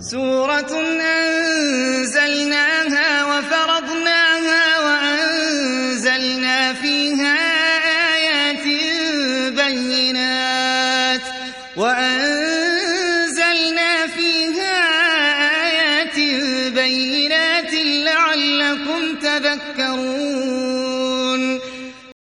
سورة أنزلناها وفرضناها وأنزلنا فيها آيات بينات وأنزلنا فيها آيات بينات لعلكم تذكرون